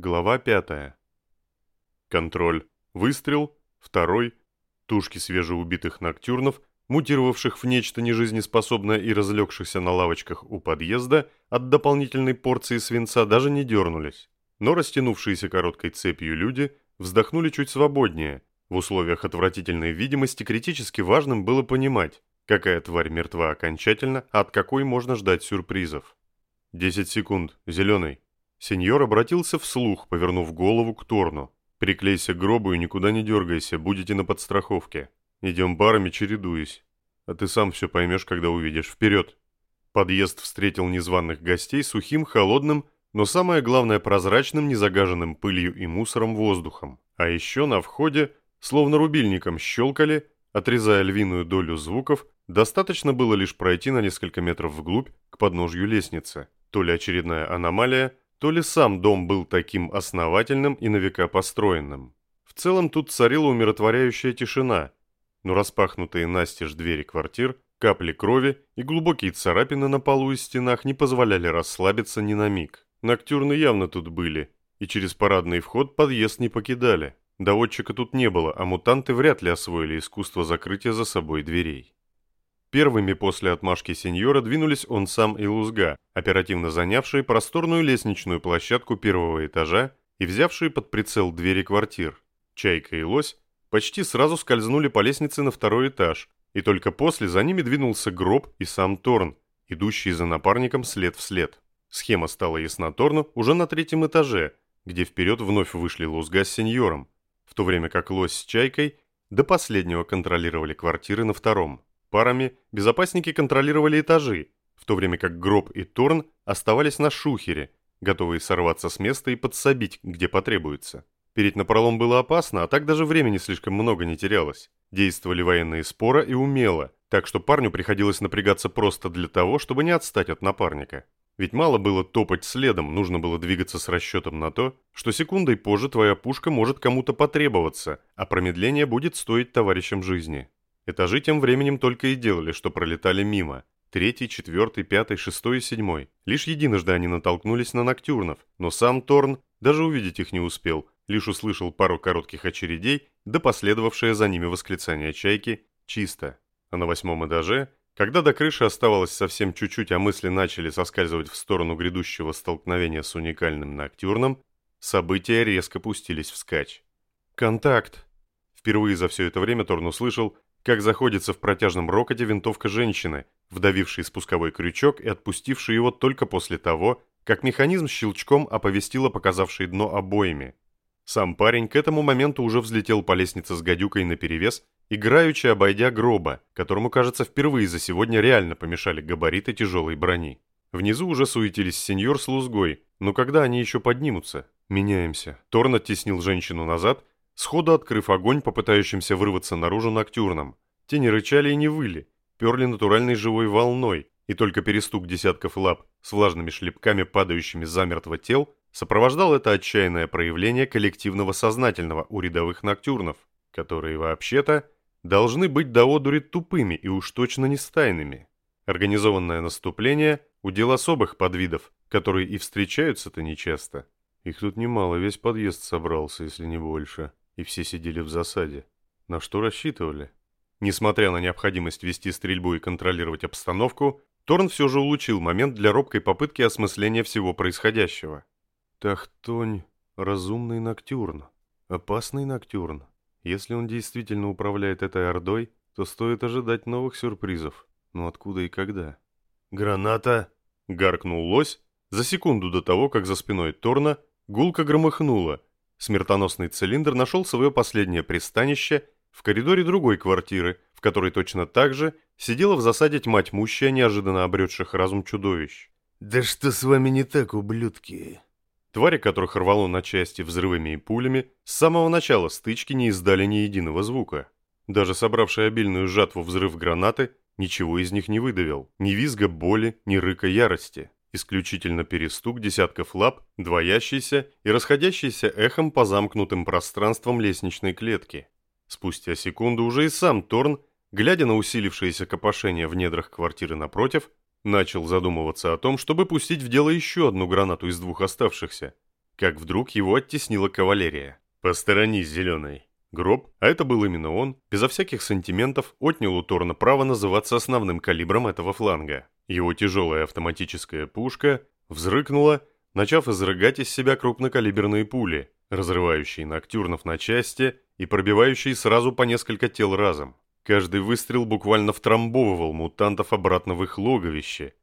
Глава пятая. Контроль. Выстрел. Второй. Тушки свежеубитых ноктюрнов, мутировавших в нечто нежизнеспособное и разлегшихся на лавочках у подъезда, от дополнительной порции свинца даже не дернулись. Но растянувшиеся короткой цепью люди вздохнули чуть свободнее. В условиях отвратительной видимости критически важным было понимать, какая тварь мертва окончательно, а от какой можно ждать сюрпризов. «Десять секунд. Зеленый». Сеньор обратился вслух, повернув голову к Торну. «Приклейся к гробу и никуда не дергайся, будете на подстраховке. Идем парами, чередуясь. А ты сам все поймешь, когда увидишь. Вперед!» Подъезд встретил незваных гостей сухим, холодным, но самое главное прозрачным, незагаженным пылью и мусором воздухом. А еще на входе, словно рубильником, щелкали, отрезая львиную долю звуков, достаточно было лишь пройти на несколько метров вглубь к подножью лестницы. То ли очередная аномалия, то ли сам дом был таким основательным и на века построенным. В целом тут царила умиротворяющая тишина, но распахнутые настежь двери квартир, капли крови и глубокие царапины на полу и стенах не позволяли расслабиться ни на миг. Ноктюрны явно тут были, и через парадный вход подъезд не покидали. Доводчика тут не было, а мутанты вряд ли освоили искусство закрытия за собой дверей. Первыми после отмашки сеньора двинулись он сам и Лузга, оперативно занявшие просторную лестничную площадку первого этажа и взявшие под прицел двери квартир. Чайка и Лось почти сразу скользнули по лестнице на второй этаж, и только после за ними двинулся гроб и сам Торн, идущий за напарником след в след. Схема стала ясна Торну уже на третьем этаже, где вперед вновь вышли Лузга с сеньором, в то время как Лось с Чайкой до последнего контролировали квартиры на втором. Парами безопасники контролировали этажи, в то время как Гроб и Торн оставались на шухере, готовые сорваться с места и подсобить, где потребуется. Перед напролом было опасно, а так даже времени слишком много не терялось. Действовали военные спора и умело, так что парню приходилось напрягаться просто для того, чтобы не отстать от напарника. Ведь мало было топать следом, нужно было двигаться с расчетом на то, что секундой позже твоя пушка может кому-то потребоваться, а промедление будет стоить товарищам жизни. Этажи тем временем только и делали, что пролетали мимо. Третий, четвертый, пятый, шестой и седьмой. Лишь единожды они натолкнулись на ноктюрнов, но сам Торн даже увидеть их не успел, лишь услышал пару коротких очередей, да последовавшее за ними восклицание чайки «Чисто». А на восьмом этаже, когда до крыши оставалось совсем чуть-чуть, а мысли начали соскальзывать в сторону грядущего столкновения с уникальным ноктюрном, события резко пустились вскачь. «Контакт!» Впервые за все это время Торн услышал, как заходится в протяжном рокоте винтовка женщины, вдавившей спусковой крючок и отпустившей его только после того, как механизм щелчком оповестил о показавшей дно обоими. Сам парень к этому моменту уже взлетел по лестнице с гадюкой наперевес, играючи обойдя гроба, которому, кажется, впервые за сегодня реально помешали габариты тяжелой брони. Внизу уже суетились сеньор с лузгой, но когда они еще поднимутся? Меняемся. Торн оттеснил женщину назад, сходу открыв огонь по пытающимся вырваться наружу ноктюрном. Те не рычали и не выли, перли натуральной живой волной, и только перестук десятков лап с влажными шлепками, падающими замертво тел, сопровождал это отчаянное проявление коллективного сознательного у рядовых ноктюрнов, которые вообще-то должны быть до одури тупыми и уж точно не стайными. Организованное наступление – удел особых подвидов, которые и встречаются-то нечасто. Их тут немало, весь подъезд собрался, если не больше и все сидели в засаде. На что рассчитывали? Несмотря на необходимость вести стрельбу и контролировать обстановку, Торн все же улучил момент для робкой попытки осмысления всего происходящего. Тахтонь – разумный ноктюрн, опасный ноктюрн. Если он действительно управляет этой ордой, то стоит ожидать новых сюрпризов. Но откуда и когда? «Граната!» – гаркнул лось за секунду до того, как за спиной Торна гулко громыхнула – Смертоносный цилиндр нашел свое последнее пристанище в коридоре другой квартиры, в которой точно так же сидела в засаде тьма тьмущая, неожиданно обретших разум чудовищ. «Да что с вами не так, ублюдки?» Твари, которых рвало на части взрывами и пулями, с самого начала стычки не издали ни единого звука. Даже собравший обильную жатву взрыв гранаты ничего из них не выдавил, ни визга боли, ни рыка ярости. Исключительно перестук десятков лап, двоящийся и расходящийся эхом по замкнутым пространствам лестничной клетки. Спустя секунду уже и сам Торн, глядя на усилившееся копошение в недрах квартиры напротив, начал задумываться о том, чтобы пустить в дело еще одну гранату из двух оставшихся. как вдруг его оттеснила кавалерия. «Посторонись, зеленый!» Гроб, а это был именно он, безо всяких сантиментов, отнял у Торна право называться основным калибром этого фланга. Его тяжелая автоматическая пушка взрыкнула, начав изрыгать из себя крупнокалиберные пули, разрывающие ноктюрнов на части и пробивающие сразу по несколько тел разом. Каждый выстрел буквально втрамбовывал мутантов обратно в их логовище,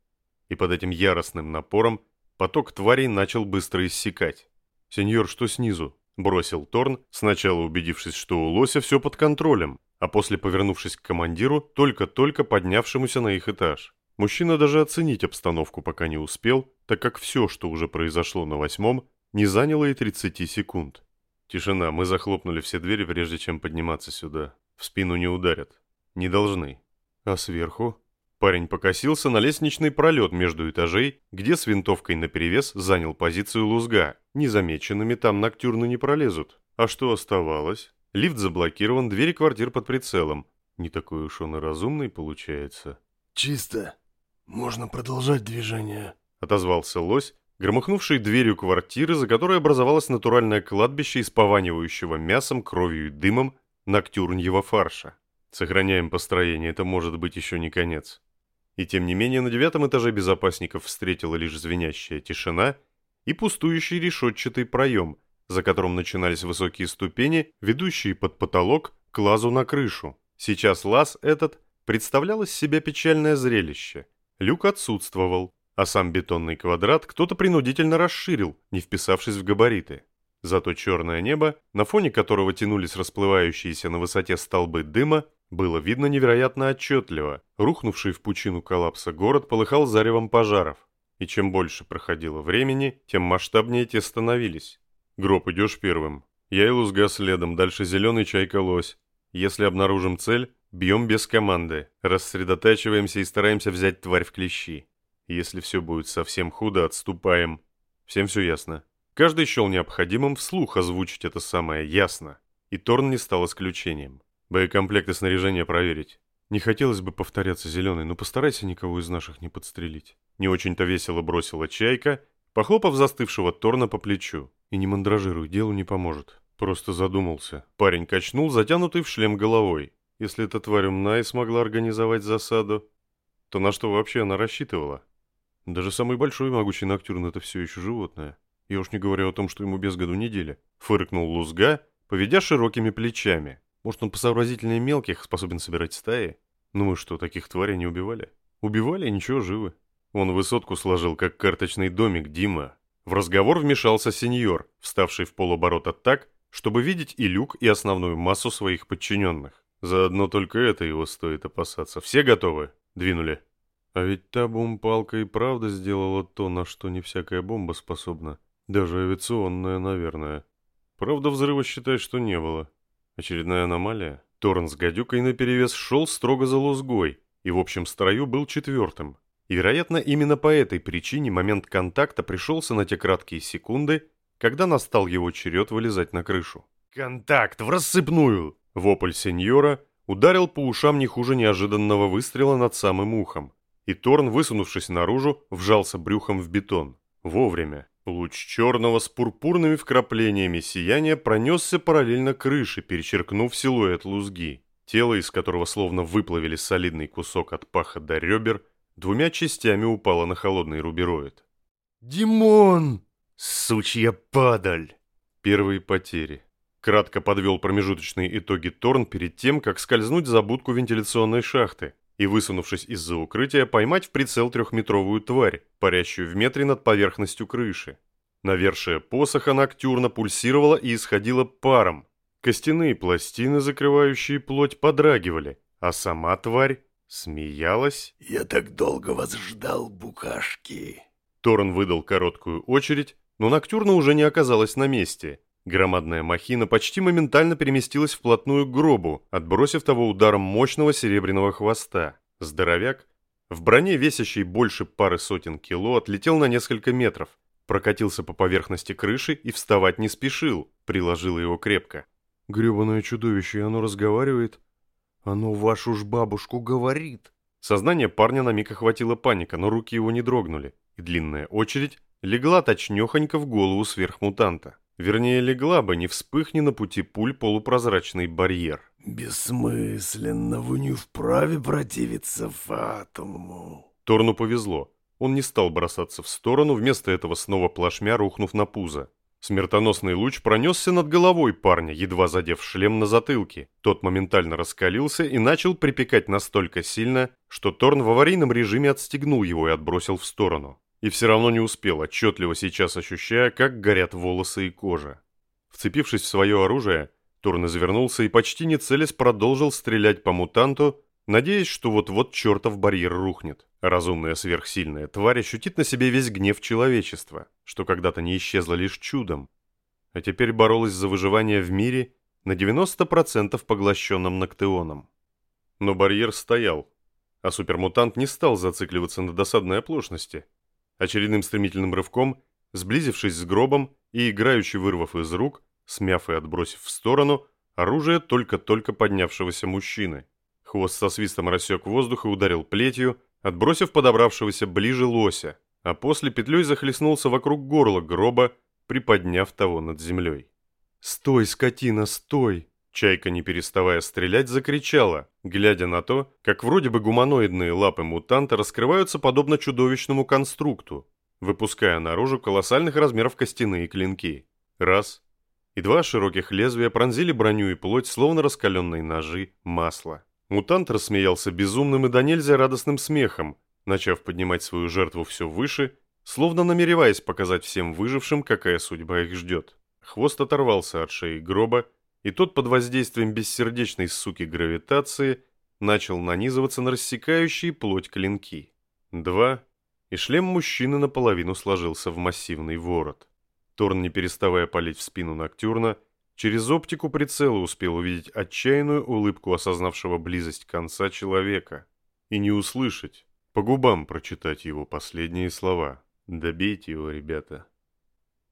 и под этим яростным напором поток тварей начал быстро иссякать. «Сеньор, что снизу?» – бросил Торн, сначала убедившись, что у лося все под контролем, а после повернувшись к командиру, только-только поднявшемуся на их этаж. Мужчина даже оценить обстановку пока не успел, так как все, что уже произошло на восьмом, не заняло и 30 секунд. Тишина, мы захлопнули все двери, прежде чем подниматься сюда. В спину не ударят. Не должны. А сверху? Парень покосился на лестничный пролет между этажей, где с винтовкой наперевес занял позицию лузга. Незамеченными там ноктюрны не пролезут. А что оставалось? Лифт заблокирован, двери квартир под прицелом. Не такой уж он и разумный получается. «Чисто. Можно продолжать движение», — отозвался лось, громыхнувший дверью квартиры, за которой образовалось натуральное кладбище из пованивающего мясом, кровью и дымом ноктюрньего фарша. Сохраняем построение, это может быть еще не конец. И тем не менее на девятом этаже безопасников встретила лишь звенящая тишина и пустующий решетчатый проем, за которым начинались высокие ступени, ведущие под потолок к лазу на крышу. Сейчас лаз этот представлял из себя печальное зрелище. Люк отсутствовал, а сам бетонный квадрат кто-то принудительно расширил, не вписавшись в габариты. Зато черное небо, на фоне которого тянулись расплывающиеся на высоте столбы дыма, было видно невероятно отчетливо. Рухнувший в пучину коллапса город полыхал заревом пожаров. И чем больше проходило времени, тем масштабнее те становились. Гроб, идешь первым. Я и лузга следом, дальше зеленый чайка лось. Если обнаружим цель, бьем без команды, рассредотачиваемся и стараемся взять тварь в клещи. Если все будет совсем худо, отступаем. Всем все ясно. Каждый счел необходимым вслух озвучить это самое «ясно», и Торн не стал исключением. Боекомплект и снаряжение проверить. Не хотелось бы повторяться зеленый, но постарайся никого из наших не подстрелить. Не очень-то весело бросила чайка, похлопав застывшего Торна по плечу. И не мандражируй, делу не поможет. Просто задумался. Парень качнул, затянутый в шлем головой. Если эта тварь умна и смогла организовать засаду, то на что вообще она рассчитывала? Даже самый большой могучий Ноктюрн — это все еще животное. Я уж не говорю о том, что ему без году неделя. Фыркнул Лузга, поведя широкими плечами. Может, он посообразительнее мелких способен собирать стаи? Ну мы что, таких тварей не убивали? Убивали, ничего, живы. Он высотку сложил, как карточный домик Дима. В разговор вмешался сеньор, вставший в полоборота так, чтобы видеть и люк, и основную массу своих подчиненных. Заодно только это его стоит опасаться. Все готовы? Двинули. А ведь та бомбалка и правда сделала то, на что не всякая бомба способна. Даже авиационная, наверное. Правда, взрыва считай, что не было. Очередная аномалия. Торн с гадюкой наперевес шел строго за лузгой и в общем строю был четвертым. И, вероятно, именно по этой причине момент контакта пришелся на те краткие секунды, когда настал его черед вылезать на крышу. «Контакт! В рассыпную!» Вопль сеньора ударил по ушам не хуже неожиданного выстрела над самым ухом. И Торн, высунувшись наружу, вжался брюхом в бетон. Вовремя. Луч черного с пурпурными вкраплениями сияния пронесся параллельно крыше, перечеркнув силуэт лузги. Тело, из которого словно выплавили солидный кусок от паха до ребер, двумя частями упало на холодный рубероид. «Димон! Сучья падаль!» Первые потери. Кратко подвел промежуточные итоги Торн перед тем, как скользнуть за будку вентиляционной шахты и, высунувшись из-за укрытия, поймать в прицел трехметровую тварь, парящую в метре над поверхностью крыши. Навершие посоха ноктюрно пульсировала и исходила паром. Костяные пластины, закрывающие плоть, подрагивали, а сама тварь смеялась. «Я так долго вас ждал, букашки!» Торн выдал короткую очередь, но ноктюрна уже не оказалась на месте – Громадная махина почти моментально переместилась вплотную к гробу, отбросив того ударом мощного серебряного хвоста. Здоровяк, в броне весящей больше пары сотен кило, отлетел на несколько метров, прокатился по поверхности крыши и вставать не спешил, приложил его крепко. «Гребаное чудовище, оно разговаривает?» «Оно вашу ж бабушку говорит!» Сознание парня на миг охватила паника, но руки его не дрогнули, и длинная очередь легла точнёхонько в голову сверхмутанта. Вернее, легла бы, не вспыхни на пути пуль полупрозрачный барьер. «Бессмысленно, вы не вправе противиться Фатуму». Торну повезло. Он не стал бросаться в сторону, вместо этого снова плашмя рухнув на пузо. Смертоносный луч пронесся над головой парня, едва задев шлем на затылке. Тот моментально раскалился и начал припекать настолько сильно, что Торн в аварийном режиме отстегнул его и отбросил в сторону. И все равно не успел, отчетливо сейчас ощущая, как горят волосы и кожа. Вцепившись в свое оружие, Торн извернулся и почти не целясь продолжил стрелять по мутанту, надеясь, что вот-вот чертов барьер рухнет. Разумная сверхсильная тварь ощутит на себе весь гнев человечества, что когда-то не исчезло лишь чудом, а теперь боролась за выживание в мире на 90% поглощенном Ноктеоном. Но барьер стоял, а супермутант не стал зацикливаться на досадной оплошности. Очередным стремительным рывком, сблизившись с гробом и играючи вырвав из рук, смяв и отбросив в сторону, оружие только-только поднявшегося мужчины – Хвост со свистом рассек воздух и ударил плетью, отбросив подобравшегося ближе лося, а после петлей захлестнулся вокруг горла гроба, приподняв того над землей. «Стой, скотина, стой!» Чайка, не переставая стрелять, закричала, глядя на то, как вроде бы гуманоидные лапы мутанта раскрываются подобно чудовищному конструкту, выпуская наружу колоссальных размеров костяные клинки. Раз. И два широких лезвия пронзили броню и плоть, словно раскаленные ножи масла. Мутант рассмеялся безумным и до нельзя радостным смехом, начав поднимать свою жертву все выше, словно намереваясь показать всем выжившим, какая судьба их ждет. Хвост оторвался от шеи гроба, и тот под воздействием бессердечной суки гравитации начал нанизываться на рассекающие плоть клинки. Два, и шлем мужчины наполовину сложился в массивный ворот. Торн, не переставая палить в спину Ноктюрна, Через оптику прицела успел увидеть отчаянную улыбку осознавшего близость конца человека. И не услышать, по губам прочитать его последние слова. «Добейте его, ребята».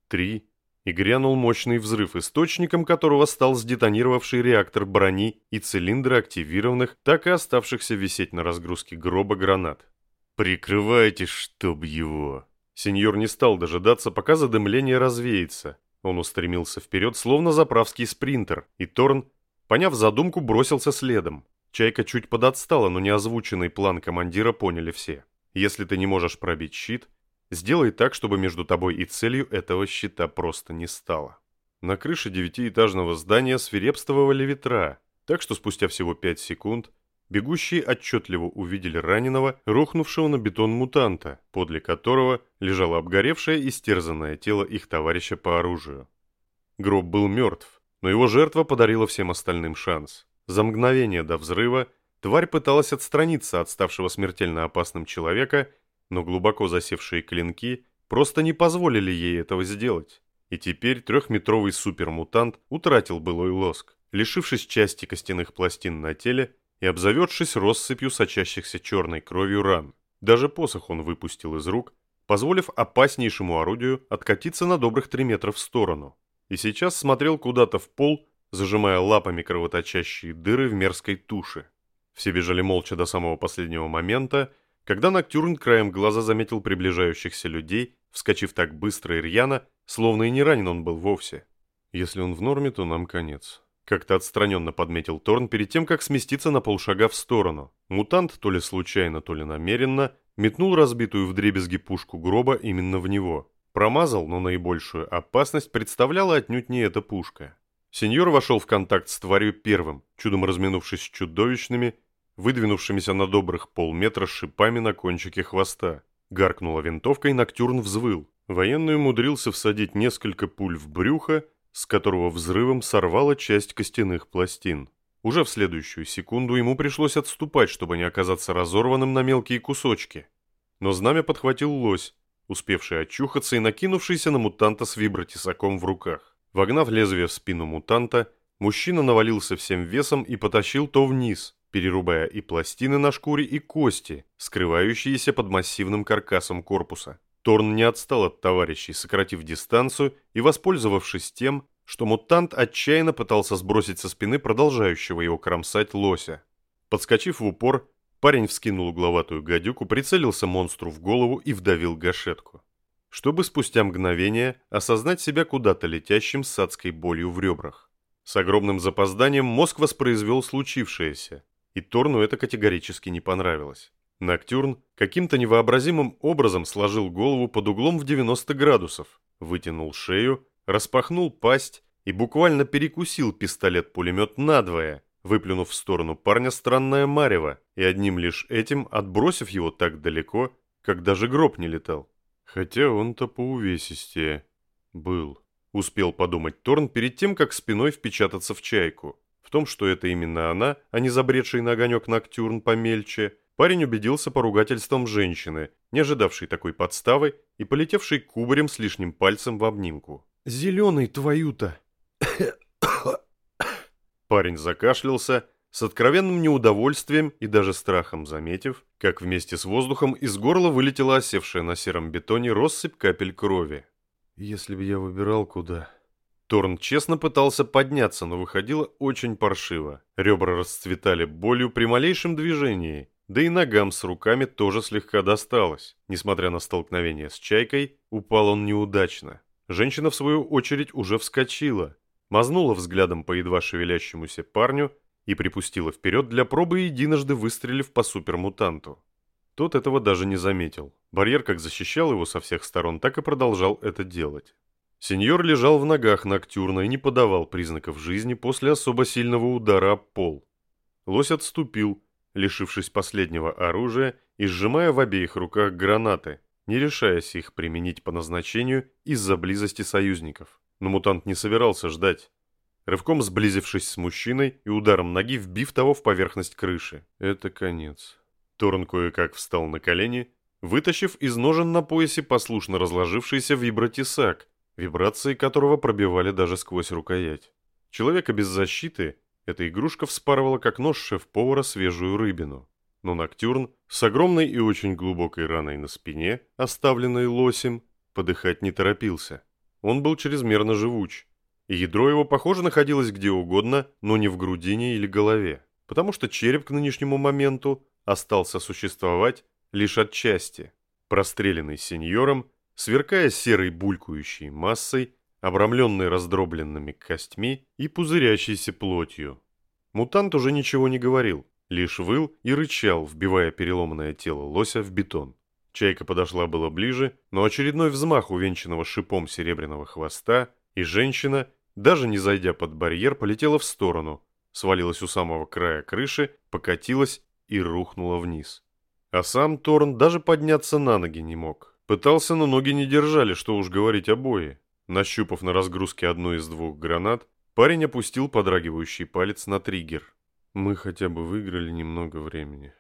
Три. И грянул мощный взрыв, источником которого стал сдетонировавший реактор брони и цилиндры активированных, так и оставшихся висеть на разгрузке гроба гранат. «Прикрывайте, чтоб его!» Сеньор не стал дожидаться, пока задымление развеется, он устремился вперед, словно заправский спринтер, и Торн, поняв задумку, бросился следом. Чайка чуть подотстала, но неозвученный план командира поняли все. Если ты не можешь пробить щит, сделай так, чтобы между тобой и целью этого щита просто не стало. На крыше девятиэтажного здания свирепствовали ветра, так что спустя всего пять секунд Бегущие отчетливо увидели раненого, рухнувшего на бетон мутанта, подле которого лежало обгоревшее и стерзанное тело их товарища по оружию. Гроб был мертв, но его жертва подарила всем остальным шанс. За мгновение до взрыва тварь пыталась отстраниться от ставшего смертельно опасным человека, но глубоко засевшие клинки просто не позволили ей этого сделать. И теперь трехметровый супермутант утратил былой лоск. Лишившись части костяных пластин на теле, и обзаведшись россыпью сочащихся черной кровью ран. Даже посох он выпустил из рук, позволив опаснейшему орудию откатиться на добрых три метра в сторону. И сейчас смотрел куда-то в пол, зажимая лапами кровоточащие дыры в мерзкой туше. Все бежали молча до самого последнего момента, когда Ноктюрн краем глаза заметил приближающихся людей, вскочив так быстро и рьяно, словно и не ранен он был вовсе. Если он в норме, то нам конец. Как-то отстраненно подметил Торн перед тем, как сместиться на полшага в сторону. Мутант, то ли случайно, то ли намеренно, метнул разбитую вдребезги пушку гроба именно в него. Промазал, но наибольшую опасность представляла отнюдь не эта пушка. Сеньор вошел в контакт с тварью первым, чудом разминувшись с чудовищными, выдвинувшимися на добрых полметра шипами на кончике хвоста. Гаркнула винтовка и Ноктюрн взвыл. Военный умудрился всадить несколько пуль в брюхо, с которого взрывом сорвала часть костяных пластин. Уже в следующую секунду ему пришлось отступать, чтобы не оказаться разорванным на мелкие кусочки. Но знамя подхватил лось, успевший очухаться и накинувшийся на мутанта с вибротесаком в руках. Вогнав лезвие в спину мутанта, мужчина навалился всем весом и потащил то вниз, перерубая и пластины на шкуре, и кости, скрывающиеся под массивным каркасом корпуса. Торн не отстал от товарищей, сократив дистанцию и воспользовавшись тем, что мутант отчаянно пытался сбросить со спины продолжающего его кромсать лося. Подскочив в упор, парень вскинул угловатую гадюку, прицелился монстру в голову и вдавил гашетку. чтобы спустя мгновение осознать себя куда-то летящим с адской болью в ребрах. С огромным запозданием мозг воспроизвел случившееся, и Торну это категорически не понравилось. Ноктюрн каким-то невообразимым образом сложил голову под углом в 90 градусов, вытянул шею, распахнул пасть и буквально перекусил пистолет-пулемет надвое, выплюнув в сторону парня странное марево и одним лишь этим отбросив его так далеко, как даже гроб не летал. Хотя он-то поувесистее был. Успел подумать Торн перед тем, как спиной впечататься в чайку. Том, что это именно она, а не забредший на огонек Ноктюрн помельче, парень убедился по ругательствам женщины, не ожидавшей такой подставы и полетевшей кубарем с лишним пальцем в обнимку. «Зеленый твою-то!» Парень закашлялся, с откровенным неудовольствием и даже страхом заметив, как вместе с воздухом из горла вылетела осевшая на сером бетоне россыпь капель крови. Если бы я выбирал куда... Торн честно пытался подняться, но выходило очень паршиво. Ребра расцветали болью при малейшем движении, да и ногам с руками тоже слегка досталось. Несмотря на столкновение с чайкой, упал он неудачно. Женщина, в свою очередь, уже вскочила, мазнула взглядом по едва шевелящемуся парню и припустила вперед для пробы, единожды выстрелив по супермутанту. Тот этого даже не заметил. Барьер как защищал его со всех сторон, так и продолжал это делать. Сеньор лежал в ногах Ноктюрна и не подавал признаков жизни после особо сильного удара об пол. Лось отступил, лишившись последнего оружия и сжимая в обеих руках гранаты, не решаясь их применить по назначению из-за близости союзников. Но мутант не собирался ждать. Рывком сблизившись с мужчиной и ударом ноги вбив того в поверхность крыши. Это конец. Торн кое-как встал на колени, вытащив из ножен на поясе послушно разложившийся вибротесак, вибрации которого пробивали даже сквозь рукоять. Человека без защиты эта игрушка вспарывала как нож шеф-повара свежую рыбину. Но Ноктюрн с огромной и очень глубокой раной на спине, оставленной лосем, подыхать не торопился. Он был чрезмерно живуч, и ядро его, похоже, находилось где угодно, но не в грудине или голове, потому что череп к нынешнему моменту остался существовать лишь отчасти, простреленный сеньором, сверкая серой булькающей массой, обрамленной раздробленными костьми и пузырящейся плотью. Мутант уже ничего не говорил, лишь выл и рычал, вбивая переломанное тело лося в бетон. Чайка подошла было ближе, но очередной взмах увенчанного шипом серебряного хвоста, и женщина, даже не зайдя под барьер, полетела в сторону, свалилась у самого края крыши, покатилась и рухнула вниз. А сам Торн даже подняться на ноги не мог. Пытался, но ноги не держали, что уж говорить о бое. Нащупав на разгрузке одну из двух гранат, парень опустил подрагивающий палец на триггер. Мы хотя бы выиграли немного времени.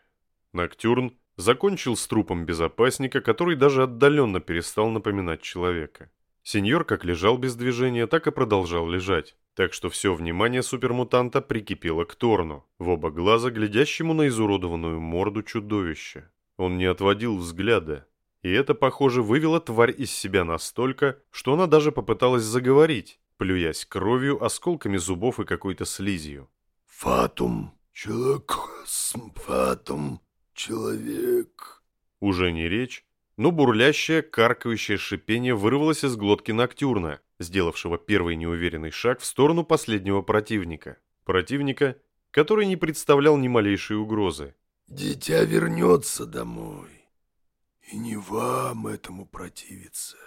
Ноктюрн закончил с трупом безопасника, который даже отдаленно перестал напоминать человека. Сеньор как лежал без движения, так и продолжал лежать так что все внимание супермутанта прикипело к Торну, в оба глаза глядящему на изуродованную морду чудовища. Он не отводил взгляда, и это, похоже, вывело тварь из себя настолько, что она даже попыталась заговорить, плюясь кровью, осколками зубов и какой-то слизью. «Фатум, человек, фатум, человек...» Уже не речь, но бурлящее, каркающее шипение вырвалось из глотки Ноктюрна, сделавшего первый неуверенный шаг в сторону последнего противника. Противника, который не представлял ни малейшей угрозы. «Дитя вернется домой, и не вам этому противиться».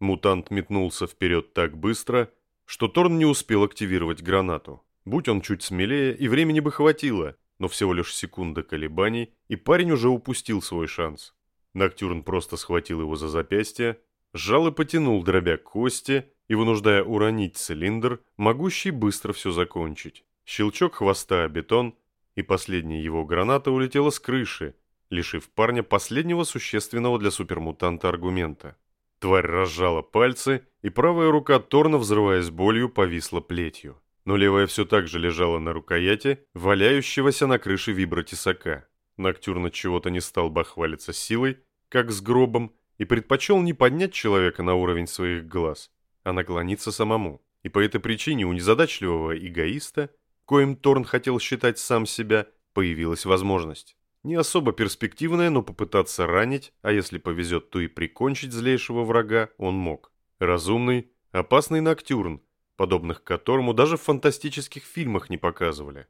Мутант метнулся вперед так быстро, что Торн не успел активировать гранату. Будь он чуть смелее, и времени бы хватило, но всего лишь секунда колебаний, и парень уже упустил свой шанс. Ноктюрн просто схватил его за запястье, сжал и потянул, дробя кости и вынуждая уронить цилиндр, могущий быстро все закончить. Щелчок хвоста о бетон, и последняя его граната улетела с крыши, лишив парня последнего существенного для супермутанта аргумента. Тварь разжала пальцы, и правая рука Торна, взрываясь болью, повисла плетью. Но левая все так же лежала на рукояти, валяющегося на крыше вибротесака. Ноктюрн чего-то не стал бахвалиться силой, как с гробом, и предпочел не поднять человека на уровень своих глаз, а наклониться самому. И по этой причине у незадачливого эгоиста, коим Торн хотел считать сам себя, появилась возможность. Не особо перспективное, но попытаться ранить, а если повезет, то и прикончить злейшего врага он мог. Разумный, опасный ноктюрн, подобных которому даже в фантастических фильмах не показывали.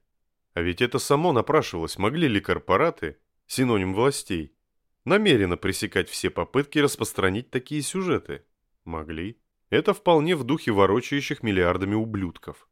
А ведь это само напрашивалось, могли ли корпораты, синоним властей, намеренно пресекать все попытки распространить такие сюжеты? Могли. Это вполне в духе ворочающих миллиардами ублюдков.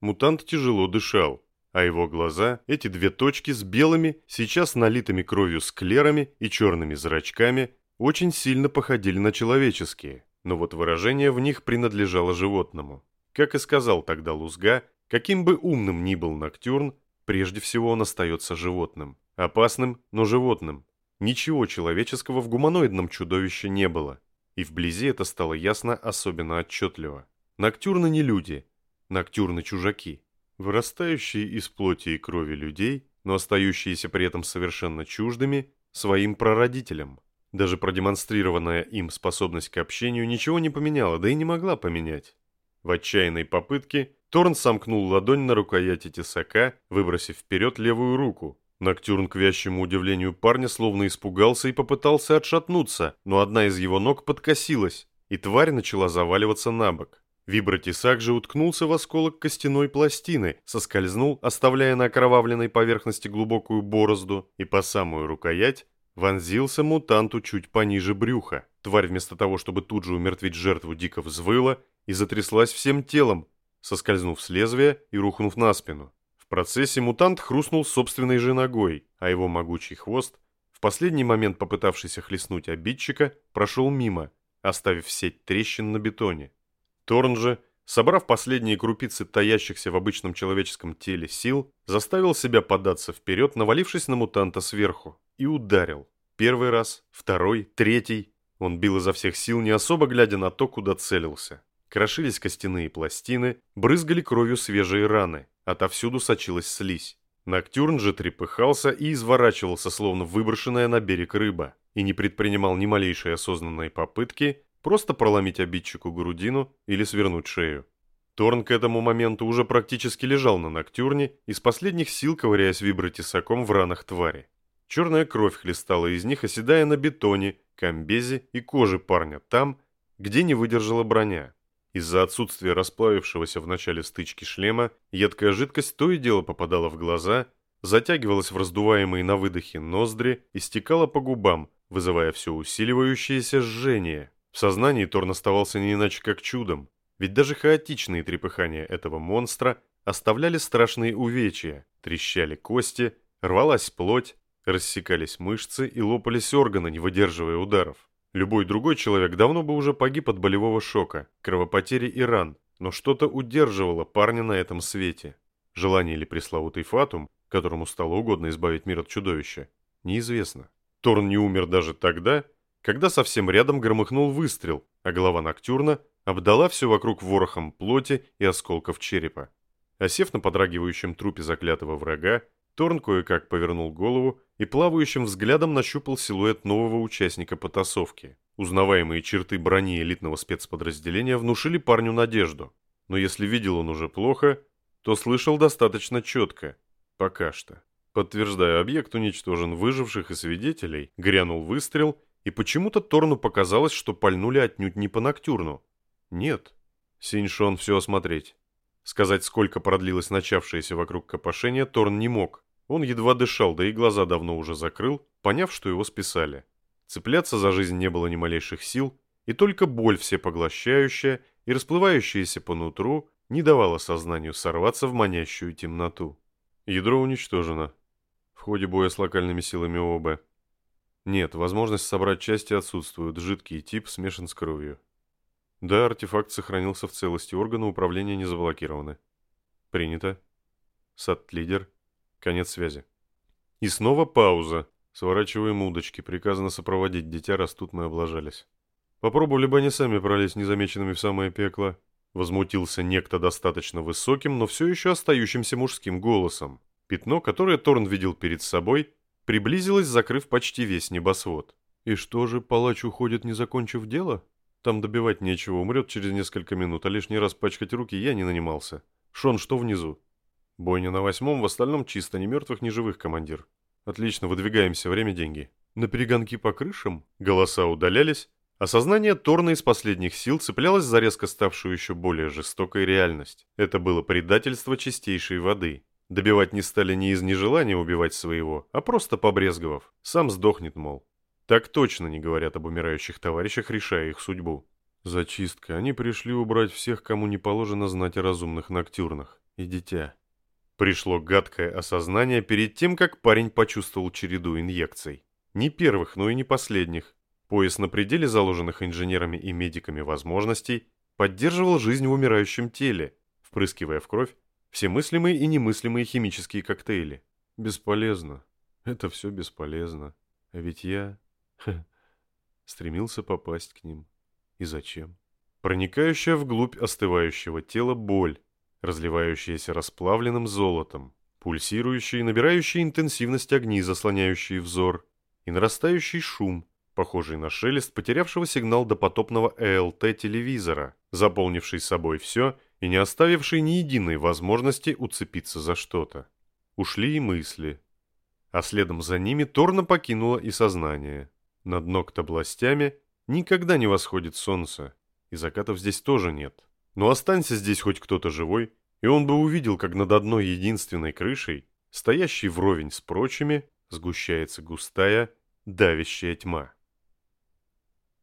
Мутант тяжело дышал, а его глаза, эти две точки с белыми, сейчас налитыми кровью склерами и черными зрачками, очень сильно походили на человеческие, но вот выражение в них принадлежало животному. Как и сказал тогда Лузга, каким бы умным ни был Ноктюрн, прежде всего он остается животным. Опасным, но животным. Ничего человеческого в гуманоидном чудовище не было. И вблизи это стало ясно особенно отчетливо. Ноктюрны не люди, ноктюрны чужаки. Вырастающие из плоти и крови людей, но остающиеся при этом совершенно чуждыми своим прародителям. Даже продемонстрированная им способность к общению ничего не поменяла, да и не могла поменять. В отчаянной попытке Торн сомкнул ладонь на рукояти тесака, выбросив вперед левую руку, Ноктюрн, к вящему удивлению парня, словно испугался и попытался отшатнуться, но одна из его ног подкосилась, и тварь начала заваливаться на бок. Вибротисак же уткнулся в осколок костяной пластины, соскользнул, оставляя на окровавленной поверхности глубокую борозду, и по самую рукоять вонзился мутанту чуть пониже брюха. Тварь вместо того, чтобы тут же умертвить жертву, дико взвыла и затряслась всем телом, соскользнув с лезвия и рухнув на спину. В процессе мутант хрустнул собственной же ногой, а его могучий хвост, в последний момент попытавшийся хлестнуть обидчика, прошел мимо, оставив сеть трещин на бетоне. Торн же, собрав последние крупицы таящихся в обычном человеческом теле сил, заставил себя податься вперед, навалившись на мутанта сверху, и ударил. Первый раз, второй, третий. Он бил изо всех сил, не особо глядя на то, куда целился. Крошились костяные пластины, брызгали кровью свежие раны. Отовсюду сочилась слизь. Ноктюрн же трепыхался и изворачивался, словно выброшенная на берег рыба, и не предпринимал ни малейшей осознанной попытки просто проломить обидчику грудину или свернуть шею. Торн к этому моменту уже практически лежал на Ноктюрне, из последних сил ковыряясь вибротесаком в ранах твари. Черная кровь хлестала из них, оседая на бетоне, комбезе и коже парня там, где не выдержала броня. Из-за отсутствия расплавившегося в начале стычки шлема, едкая жидкость то и дело попадала в глаза, затягивалась в раздуваемые на выдохе ноздри и стекала по губам, вызывая все усиливающееся жжение. В сознании Торн оставался не иначе как чудом, ведь даже хаотичные трепыхания этого монстра оставляли страшные увечья, трещали кости, рвалась плоть, рассекались мышцы и лопались органы, не выдерживая ударов. Любой другой человек давно бы уже погиб от болевого шока, кровопотери и ран, но что-то удерживало парня на этом свете. Желание ли пресловутый Фатум, которому стало угодно избавить мир от чудовища, неизвестно. Торн не умер даже тогда, когда совсем рядом громыхнул выстрел, а голова Ноктюрна обдала все вокруг ворохом плоти и осколков черепа. Осев на подрагивающем трупе заклятого врага, Торн кое-как повернул голову и плавающим взглядом нащупал силуэт нового участника потасовки. Узнаваемые черты брони элитного спецподразделения внушили парню надежду. Но если видел он уже плохо, то слышал достаточно четко. Пока что. Подтверждая объект уничтожен выживших и свидетелей, грянул выстрел, и почему-то Торну показалось, что пальнули отнюдь не по Ноктюрну. Нет. Синьшон все осмотреть. Сказать, сколько продлилось начавшееся вокруг копошение, Торн не мог. Он едва дышал, да и глаза давно уже закрыл, поняв, что его списали. Цепляться за жизнь не было ни малейших сил, и только боль всепоглощающая и расплывающаяся по нутру не давала сознанию сорваться в манящую темноту. Ядро уничтожено. В ходе боя с локальными силами ОБ. Нет, возможность собрать части отсутствует, жидкий тип смешан с кровью. Да, артефакт сохранился в целости, органы управления не заблокированы. Принято. Сат-лидер Конец связи. И снова пауза. Сворачиваем удочки. Приказано сопроводить дитя, раз тут мы облажались. Попробовали бы они сами пролезть незамеченными в самое пекло. Возмутился некто достаточно высоким, но все еще остающимся мужским голосом. Пятно, которое Торн видел перед собой, приблизилось, закрыв почти весь небосвод. И что же, палач уходит, не закончив дело? Там добивать нечего, умрет через несколько минут, а лишний раз пачкать руки я не нанимался. Шон, что внизу? Бойня на восьмом, в остальном чисто, ни мертвых, ни живых, командир. Отлично, выдвигаемся, время – деньги. На перегонки по крышам голоса удалялись, а сознание Торна из последних сил цеплялось за резко ставшую еще более жестокой реальность. Это было предательство чистейшей воды. Добивать не стали не из нежелания убивать своего, а просто побрезговав. Сам сдохнет, мол. Так точно не говорят об умирающих товарищах, решая их судьбу. Зачистка. Они пришли убрать всех, кому не положено знать о разумных ноктюрнах. И дитя. Пришло гадкое осознание перед тем, как парень почувствовал череду инъекций. Не первых, но и не последних. Пояс на пределе заложенных инженерами и медиками возможностей поддерживал жизнь в умирающем теле, впрыскивая в кровь все мыслимые и немыслимые химические коктейли. Бесполезно. Это все бесполезно. А ведь я... Стремился попасть к ним. И зачем? Проникающая вглубь остывающего тела боль, разливающаяся расплавленным золотом, пульсирующие набирающие интенсивность огни, заслоняющие взор, и нарастающий шум, похожий на шелест потерявшего сигнал допотопного ЭЛТ-телевизора, заполнивший собой все и не оставивший ни единой возможности уцепиться за что-то. Ушли и мысли. А следом за ними Торна покинула и сознание. Над ногт-областями никогда не восходит солнце, и закатов здесь тоже нет. Но останься здесь хоть кто-то живой, и он бы увидел, как над одной единственной крышей, стоящей вровень с прочими, сгущается густая, давящая тьма.